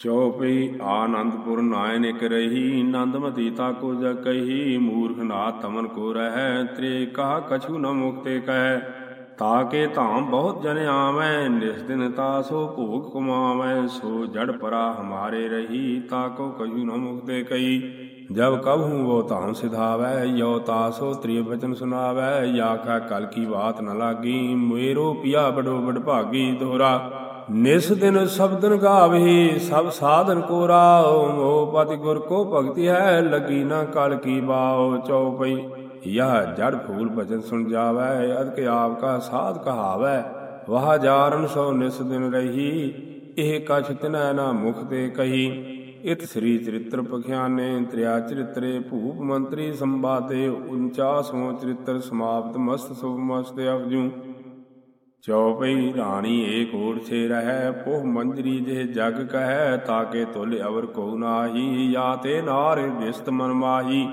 ਚਉਪਈ Anandpur nine ਰਹੀ ਨੰਦਮਤੀ ਤਾਕੋ ਜਗ ਕਹੀ, ਮੂਰਖ ਨਾ ਤਮਨ ਕੋ ਰਹੈ, ਤ੍ਰੇ ਕਹਾ ਕਛੂ ਨ ਮੁਕਤੇ ਕਹਿ। ਤਾਕੇ ਧਾਮ ਬਹੁਤ ਜਨ ਆਵੈ, ਨਿਸ ਦਿਨ ਤਾਸੋ ਭੋਗ ਕਮਾਵੈ, ਸੋ ਜੜ ਪਰਾ ਹਮਾਰੇ ਰਹੀ ਤਾਕੋ ਕਛੂ ਨ ਮੁਕਤੇ ਕਈ ਜਬ ਕਬਹੂ ਵੋ ਧਾਮ ਸਿਧਾਵੈ, ਯੋ ਤਾਸੋ ਤ੍ਰਿਯ ਬਚਨ ਸੁਨਾਵੈ, ਯਾ ਕਾ ਕਲ ਕੀ ਬਾਤ ਨ ਲਾਗੀ, ਮੇਰੋ ਪਿਆ ਬੜੋ ਬੜ ਭਾਗੀ ਦੋਹਰਾ ਨਿਸ ਦਿਨ ਸ਼ਬਦਨ ਗਾਵੇ ਸਭ ਸਾਧਨ ਕੋ ਰਾਉ ਮੋ ਪਤਿ ਗੁਰ ਕੋ ਭਗਤੀ ਹੈ, ਲਗੀ ਨਾ ਕਲ ਕੀ ਬਾਉ ਚਉਪਈ। ਯਹ ਜੜ ਫੂਲ ਬਚਨ ਸੁਣ ਜਾਵੇ ਅਦਕ ਆਪ ਕਾ ਸਾਧ ਕਹਾਵੇ। ਵਾਹ ਜਾਰਨ ਸੋ ਨਿਸ ਦਿਨ ਰਹੀ, ਇਹ ਕਛ ਤਿਨੈ ਨਾ ਮੁਖ ਤੇ ਕਹੀ। ਇਤ ਸ੍ਰੀ ਚਰਿਤ੍ਰ ਪਖਿਆਨੇ, ਤ੍ਰਿਆ ਚਰਿਤਰੇ, ਭੂਪ ਮੰਤਰੀ ਸੰਵਾਦੇ 49ਵਾਂ ਚਰਿਤ੍ਰ ਸਮਾਪਤ ਮਸਤ ਸੁਭ ਮਸਤ ਅਵਜੂ। ਚਉਪਈ ਰਾਣੀ ਏਕ ਓੜ ਸੇ ਰਹੈ, ਪੋਹ ਮੰਜਰੀ ਜੇ ਜਗ ਕਹੈ, ਤਾਕੇ ਤੁਲ ਅਵਰ ਕੋ ਨਾਹੀ ਜਾਂ ਤੇ ਨਾਰ ਵਿਸਤ ਮਨ ਮਾਹੀ।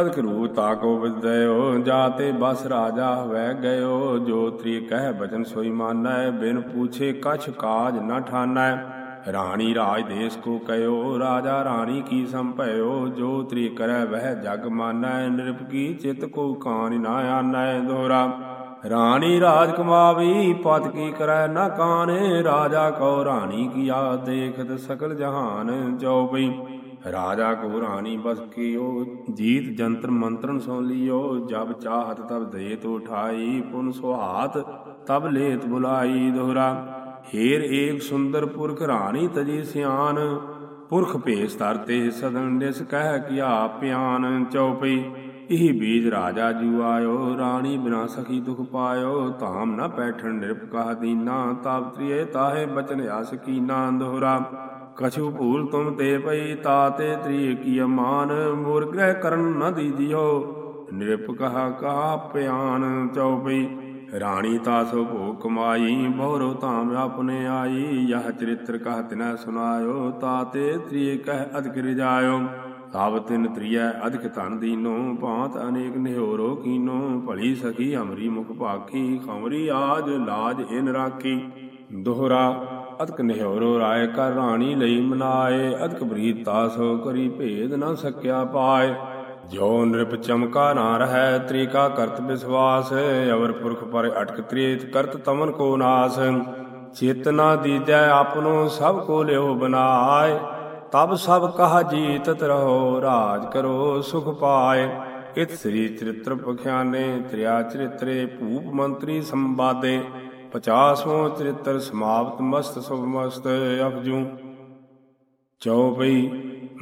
ਅਦਕ ਰੂ ਤਾਕੋ ਵਿਦਇਓ ਜਾਤੇ ਬਸ ਰਾਜਾ ਵੈ ਗਇਓ। ਜੋ ਤ੍ਰੀ ਕਹਿ ਬਚਨ ਸੋਈ ਮਾਨੈ, ਬਿਨ ਪੂਛੇ ਕਛ ਕਾਜ ਨ ਠਾਨੈ। ਰਾਣੀ ਰਾਜ ਦੇਸ ਕੋ ਕਯੋ ਰਾਜਾ ਰਾਣੀ ਕੀ ਸੰਭਇਓ। ਜੋ ਤ੍ਰੀ ਕਰੈ, ਵਹਿ ਜਗ ਮਾਨੈ ਨਿਰਪ ਕੀ ਚਿਤ ਕੋ ਕਾਨ ਨਾ ਆਨੈ ਦੋਹਰਾ। ਰਾਣੀ ਰਾਜ ਕਮਾਵੀ ਪਤ ਕੀ ਕਰੈ ਨਾ ਕਾਨੇ ਰਾਜਾ ਕੋ ਰਾਣੀ ਕੀਆ ਦੇਖਤ ਸਕਲ ਜਹਾਨ ਚਉਪਈ। ਰਾਜਾ ਕੋ ਰਾਣੀ ਬਸ ਕੀਓ, ਜੀਤ ਜੰਤਰ ਮੰਤਰਨ ਸੋ ਲਿਓ। ਜਬ ਚਾਹਤ ਤਬ ਦੇਤ ਉਠਾਈ, ਪੁਨ ਸੁਹਾਤ ਤਬ ਲੇਤ ਬੁਲਾਈ ਦੋਹਰਾ। ਹੀਰ ਏਕ ਸੁੰਦਰ ਪੁਰਖ ਰਾਣੀ ਤਜੀ ਸਿਆਨ। ਪੁਰਖ ਭੇਸ ਤਰਤੇ ਸਦਨ ਦਿਸ ਕਹਿ ਕੀਆ ਪਿਆਨ ਚਉਪਈ। ਇਹੀ ਬੀਜ ਰਾਜਾ ਜੂ ਆਇਓ, ਰਾਣੀ ਬਿਨਾ ਸਖੀ ਦੁਖ ਪਾਇਓ, ਧਾਮ ਨਾ ਪੈਠਣ ਨਿਰਪ ਕਹ ਦੀਨਾ, ਤਾਪ ਤ੍ਰਿਏ ਤਾਹੇ ਬਚਨ ਆਸ ਕੀਨਾ ਦੋਹਰਾ ਕਛੂ ਭੂਲ ਤੁਮ ਤੇ ਪਈ ਤਾਤੇ ਤ੍ਰਿਏ ਕੀ ਅਮਾਨ ਮੂਰ ਗ੍ਰਹਿ ਕਰਨ ਨ ਦੀਜਿਓ। ਨਿਰਪ ਕਹਾ ਕਹਾ ਪਿਆਨ ਚਉਪਈ ਰਾਣੀ ਤਾਸੋ ਭੋਗ ਕਮਾਈ, ਬਹੁਰੋ ਧਾਮ ਆਪਨੇ ਆਈ, ਯਹ ਚਰਿਤ੍ਰ ਕਹ ਤਿਨੈ ਸੁਨਾਇਓ ਤਾਤੇ ਤ੍ਰਿਏ ਕਹਿ ਅਧਿਕ ਰਿਜਾਇਓ। ਤਬ ਤਿਨ ਤ੍ਰਿਐ, ਅਧਿਕ ਧਨ ਦੀਨੋ, ਭਾਂਤ ਅਨੇਕ ਨਿਹੋਰੋ ਕੀਨੋ, ਭਲੀ ਸਖੀ ਹਮਰੀ ਮੁਖ ਭਾਖੀ ਖਮਰੀ ਆਜ ਲਾਜ ਇਨ ਰਾਖੀ। ਦੋਹਰਾ, ਅਧਿਕ ਨਿਹੋਰੋ ਰਾਏ ਕਰ ਰਾਣੀ ਲਈ ਮਨਾਏ, ਅਧਿਕ ਬਰੀਤ ਤਾਸੋ ਕਰੀ ਭੇਦ ਨਾ ਸਕਿਆ ਪਾਏ। ਜੋ ਨਿਰਪ ਚਮਕਾ ਨਾ ਰਹੈ, ਤ੍ਰਿਕਾ ਕਰਤ ਵਿਸਵਾਸ ਅਵਰ ਪੁਰਖ ਪਰ ਅਟਕ ਤ੍ਰੇਤ ਕਰਤ ਤਮਨ ਕੋ ਨਾਸ। ਚੇਤਨਾ ਦੀਜੈ ਆਪਨੋ, ਸਭ ਕੋ ਲਿਓ ਬਨਾਏ। ਤਬ ਸਭ ਕਹਾ ਜੀਤਤ ਰਹੋ ਰਾਜ ਕਰੋ ਸੁਖ ਪਾਏ। ਇਤ ਸ੍ਰੀ ਚਰਿਤ੍ਰ ਪਖਿਆਨੇ, ਤ੍ਰਿਆ ਚਰਿਤਰੇ, ਭੂਪ ਮੰਤਰੀ ਸੰਵਾਦੇ। 50ਵਾਂ ਚਰਿਤ੍ਰ ਸਮਾਪਤ, ਮਸਤ ਸੁਭ ਮਸਤ, ਅਫਜੂ।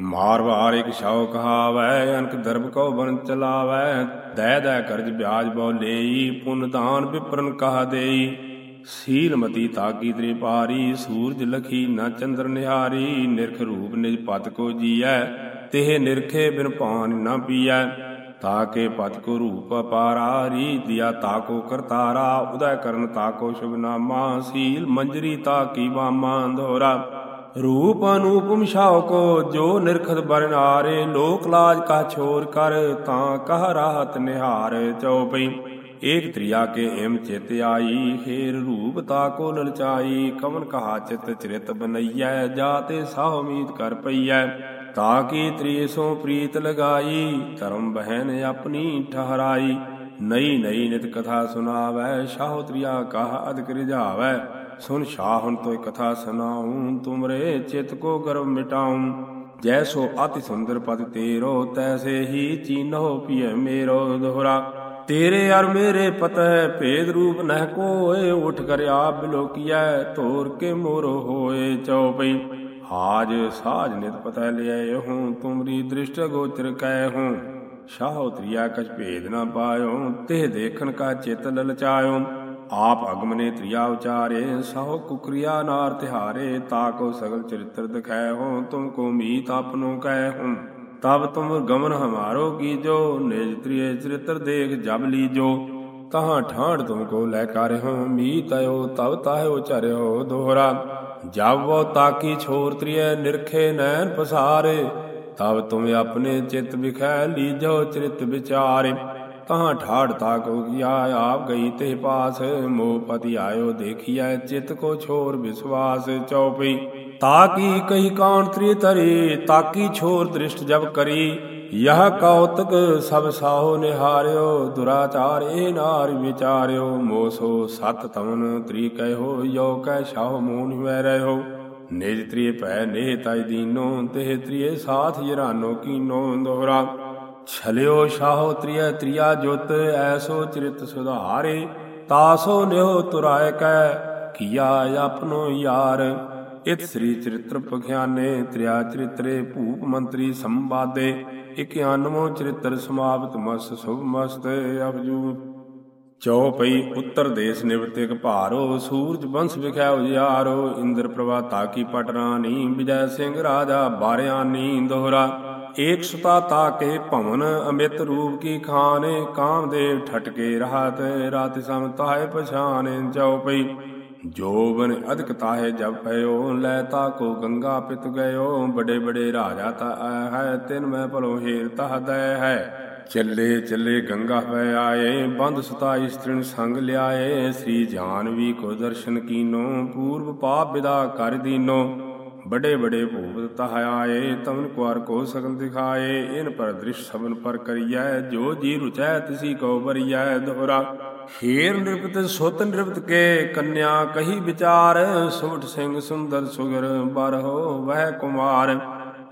ਮਾਰ ਵਾਰ ਇਕ ਸ਼ਾਉ ਕਹਾਵੈ, ਅਨਕ ਦਰਬ ਕੋ ਬਨ ਚਲਾਵੈ। ਦੈ ਦੈ ਕਰਜ ਬਿਆਜ ਬਉ ਲੇਈ, ਪੁਨ ਦਾਨ ਵਿਪਰਨ ਕਹਾ ਦੇਈ। ਸੀਲਮਤੀ ਤਾਕੀ ਤ੍ਰਿ ਪਾਰੀ ਸੂਰਜ ਲਖੀ ਨਾ ਚੰਦਰ ਨਿਹਾਰੀ, ਨਿਰਖ ਰੂਪ ਨਿਜ ਪਤ ਕੋ ਜੀਐ, ਤਿਹ ਨਿਰਖੇ ਬਿਨ ਪਾਨ ਨਾ ਪੀਐ, ਤਾਕੇ ਪਤ ਕੋ ਰੂਪ ਅਪਾਰਾ ਦਿਆ ਤਾਕੋ ਕਰਤਾਰਾ, ਉਦੈ ਕਰਨ ਤਾਕੋ ਸ਼ੁਭ ਨਾਮਾ, ਸੀਲ ਮੰਜਰੀ ਤਾਕੀ ਬਾਮਾ ਅੰਧੋਰਾ। ਰੂਪ ਅਨੂਪਮ ਛਾਉ ਕੋ, ਜੋ ਨਿਰਖਤ ਬਰਨਾਰੇ ਲੋਕ ਲਾਜ ਕਾ ਛੋਰ ਕਰ, ਤਾਂ ਕਹ ਰਾਹਤ ਨਿਹਾਰ ਚਉਪਈ ਏਕ ਤ੍ਰਿਆ ਕੇ ਏਮ ਚਿਤ ਆਈ, ਖੇਰ ਰੂਪ ਤਾ ਕੋ ਲਲਚਾਈ ਕਮਨ ਕਹਾ ਚਿਤ ਚਰਿਤ ਬਨਈਐ, ਜਾਤੇ ਸਾਹ ਉਮੀਦ ਕਰ ਪਈਐ। ਤਾ ਕੀ ਤ੍ਰੀਸੋਂ ਪ੍ਰੀਤ ਲਗਾਈ, ਧਰਮ ਬਹਿਨ ਆਪਣੀ ਠਹਰਾਈ। ਨਈ ਨਈ ਨਿਤ ਕਥਾ ਸੁਨਾਵੈ, ਸ਼ਾਹ ਤ੍ਰਿਆ ਕਹ ਅਦਕ ਰਿਝਾਵੈ। ਸੁਨ ਸ਼ਾਹ ਤੋਇ ਕਥਾ ਸੁਨਾਉ ਤੁਮਰੇ ਚਿਤ ਕੋ ਗਰਵ ਮਿਟਾਉ ਜੈਸੋ ਅਤਿ ਸੁੰਦਰ ਪਦ ਤੇਰੋ ਤੈਸੇ ਹੀ ਚੀਨੋ ਪਿਐ ਮੇਰੋ ਦੋਹਰਾ। ਤੇਰੇ ਅਰ ਮੇਰੇ ਪਤੈ ਭੇਦ ਰੂਪ ਨਹਿ ਕੋਏ, ਉਠ ਕਰ ਆਪ ਬਿਲੋਕੀਐ ਧੋਰ ਕੇ ਮੋਰ ਹੋਏ ਚਉਪਈ। ਹਾਜ ਸਾਜ ਨਿਤ ਪਤੈ ਲਿਆਏ ਹੂੰ, ਤੁਮਰੀ ਦ੍ਰਿਸ਼ਟ ਗੋਚਰ ਕੈ ਹੂੰ। ਸ਼ਾਹ ਤ੍ਰਿਆ ਕਛ ਭੇਦ ਨਾ ਪਾਇਓ, ਤੇ ਦੇਖਣ ਕਾ ਚਿਤ ਲਲਚਾਇਓ। ਆਪ ਅਗਮਨੇ ਤ੍ਰਿਆ ਉਚਾਰੇ, ਸਹੁ ਕੁਕਰਿਆ ਨਾਰ ਤਿਹਾਰੇ ਤਾਕੋ ਸਗਲ ਚਰਿਤ੍ਰ ਦਿਖਾਇ ਹੋ, ਤੁਮ ਕੋ ਮੀਤ ਆਪਨੋ ਕਹਿ ਹੂੰ। ਤਬ ਤੁਮ ਗਮਨ ਹਮਾਰੋ ਕੀਜੋ ਨਿਜ ਤ੍ਰਿਏ ਚਰਿਤ੍ਰ ਦੇਖ ਜਬ ਲੀਜੋ। ਤਹਾਂ ਠਾਂਡ ਤੁਮ ਕੋ ਲੈ ਕਰ ਹਉ ਮੀਤ ਤਬ ਤਾਹਿਓ ਚਰਿਓ ਦੋਹਰਾ। ਜਬ ਵੋ ਤਾਕੀ ਛੋਰ ਤ੍ਰਿਏ ਨਿਰਖੇ ਨੈਣ ਪਸਾਰੇ। ਤਬ ਤੁਮ ਆਪਣੇ ਚਿਤ ਵਿਖੈ ਲੀਜੋ ਚਰਿਤ ਵਿਚਾਰੇ। ਤਹਾਂ ਠਾੜ ਤਾਕੋ ਕੀਆ ਆਪ ਗਈ ਤੇ ਪਾਸ। ਮੋਹ ਪਤੀ ਆਇਓ ਦੇਖੀਐ, ਚਿਤ ਕੋ ਛੋਰ ਵਿਸਵਾਸ ਚਉਪਈ ਤਾਕੀ ਕਹੀ ਕਾਣ ਤ੍ਰੀ ਤਰੀ ਤਾਕੀ ਛੋਰ ਦ੍ਰਿਸ਼ਟ ਜਬ ਕਰੀ। ਯਹ ਕੌਤਕ ਸਭ ਸਾਹੋ ਨਿਹਾਰਿਓ, ਦੁਰਾਚਾਰ ਇਹ ਨਾਰ ਵਿਚਾਰਿਓ। ਮੋਸੋ ਸਤ ਤਮਨ ਤ੍ਰੀ ਕਹਿਓ ਯੋ ਕਹਿ ਸ਼ਾਹ ਮੂਨ ਵੈ ਰਹਿਓ। ਨਿਜ ਤ੍ਰੀ ਭੈ ਨੇ ਤਾਈ ਦੀਨੋ ਤੇ ਤ੍ਰੀਏ ਸਾਥ ਜਰਾਨੋ ਕੀਨੋ ਦੋਹਰਾ। ਛਲਿਓ ਸ਼ਾਹੋ ਤ੍ਰਿਯ ਤ੍ਰਿਆ ਜੁਤ, ਐਸੋ ਚਰਿਤ ਸੁਧਾਰੇ। ਤਾਸੋ ਨਿਓ ਤੁਰਾਇ ਕੈ, ਕੀਆ ਆਪਨੋ ਯਾਰ। ਇਤ ਸ੍ਰੀ ਚਰਿਤ੍ਰ ਪਖਿਆਨੇ ਤ੍ਰਿਆ ਚਰਿਤਰੇ, ਭੂਪ ਮੰਤਰੀ ਸੰਵਾਦੇ 91 ਚਰਿਤ੍ਰ ਸਮਾਪਤ ਮਸ ਸੁਭ ਮਸਤ ਅਬਜੂ ਚੌਪਈ ਉੱਤਰ ਦੇਸ ਨਿਵਤਿਕ ਭਾਰੋ, ਸੂਰਜ ਬੰਸ ਵਿਖਿਆ ਉਜਿਆਰੋ ਇੰਦਰ ਪ੍ਰਭਾ ਤਾਕੀ ਪਟਰਾਨੀ ਵਿਜੈ ਸਿੰਘ ਰਾਜਾ ਬਾਰਿਆਨੀ ਦੋਹਰਾ। ਏਕ ਸੁਤਾ ਤਾਕੇ ਭਵਨ ਅਮਿਤ ਰੂਪ ਕੀ ਖਾਨੇ ਕਾਮਦੇਵ ਠਟਕੇ ਰਹਾਤ ਰਾਤਿ ਸਮ ਤਾਏ ਪਛਾਨੇ ਚਉਪਈ ਜੋਬਨ ਅਧਿਕ ਤਾਹੇ ਜਬ ਪਇਓ ਲੈ ਤਾ ਕੋ ਗੰਗਾ ਪਿਤ ਗਇਓ ਬੜੇ ਬੜੇ ਰਾਜਾ ਤਾ ਆਇਆ ਹੈ, ਤਿਨ ਮੈਂ ਭਲੋ ਹੀਰ ਤਹ ਦੈ ਹੈ। ਚੱਲੇ ਚੱਲੇ ਗੰਗਾ ਪੈ ਆਏ, ਬੰਦ ਸੁਤਾ ਇਸਤਰੀ ਸੰਗ ਲਿਆਏ, ਸ੍ਰੀ ਜਾਨਵੀ ਕੋ ਦਰਸ਼ਨ ਕੀਨੋ ਪੂਰਬ ਪਾਪ ਵਿਦਾ ਕਰ ਦੀਨੋ। ਬੜੇ ਬੜੇ ਭੂਪਤ ਤਹ ਆਏ ਤਮਨ ਕੁਾਰ ਕੋ ਸਗਲ ਦਿਖਾਏ, ਇਨ ਪਰ ਦ੍ਰਿਸ਼ ਸਭਨ ਪਰ ਕਰੀਐ, ਜੋ ਜੀ ਰੁਚੈ ਤਿਸੀ ਕੋ ਬਰੀਐ ਦੋਹਰਾ। ਹੀਰ ਨਿਰਪਤ ਸੁਤ ਨਿਰਪਤ ਕੇ ਕੰਨਿਆ ਕਹੀ ਵਿਚਾਰ ਸੁਮਟ ਸਿੰਘ ਸੁੰਦਰ ਸੁਗਰ ਬਰਹੋ ਵਹਿ ਕੁਮਾਰ।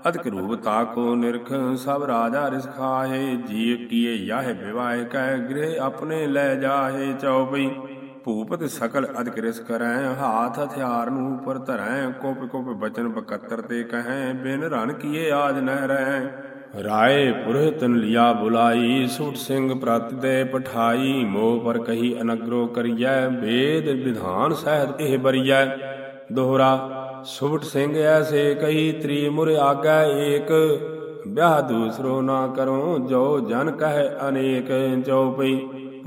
ਅਦਕ ਰੂਪ ਤਾਕੋ ਨਿਰਖ, ਸਭ ਰਾਜਾ ਰਿਸ ਖਾਹੇ ਜੀ ਕੀਏ ਯਾਹ ਵਿਵਾਹ ਕਹਿ ਗ੍ਰਹਿ ਆਪਣੇ ਲੈ ਜਾਹੇ ਭੂਪਤ ਸਕਲ ਅਦਕ ਰਿਸ ਕਰੈ, ਹਾਥ ਹਥਿਆਰ ਨੂੰ ਉਪਰ ਧਰੈ, ਕੋਪ ਕੋਪ ਬਚਨ ਬਕਤਰ ਤੇ ਕਹੈ, ਬਿਨ ਰਣ ਕੀਏ ਆਜ ਨਹਿ ਰਹਿ ਰਾਏ ਪੁਰਹਿਤਨ ਲਿਆ ਬੁਲਾਈ, ਸੂਟ ਸਿੰਘ ਪ੍ਰਤ ਦੇ ਪਠਾਈ, ਮੋਹ ਪਰ ਕਹੀ ਅਨਗਰੋ ਕਰੀਐ, ਵੇਦ ਵਿਧਾਨ ਸਹਿਤ ਇਹ ਬਰੀਐ। ਦੋਹਰਾ ਸੁਭਟ ਸਿੰਘ ਐਸੇ ਕਹੀ, ਤ੍ਰੀ ਮੁਰ ਆਗੈ ਏਕ, ਵਿਆਹ ਦੂਸਰੋ ਨਾ ਕਰੋ ਜੋ ਜਨ ਕਹੈ ਅਨੇਕ ਚਉਪਈ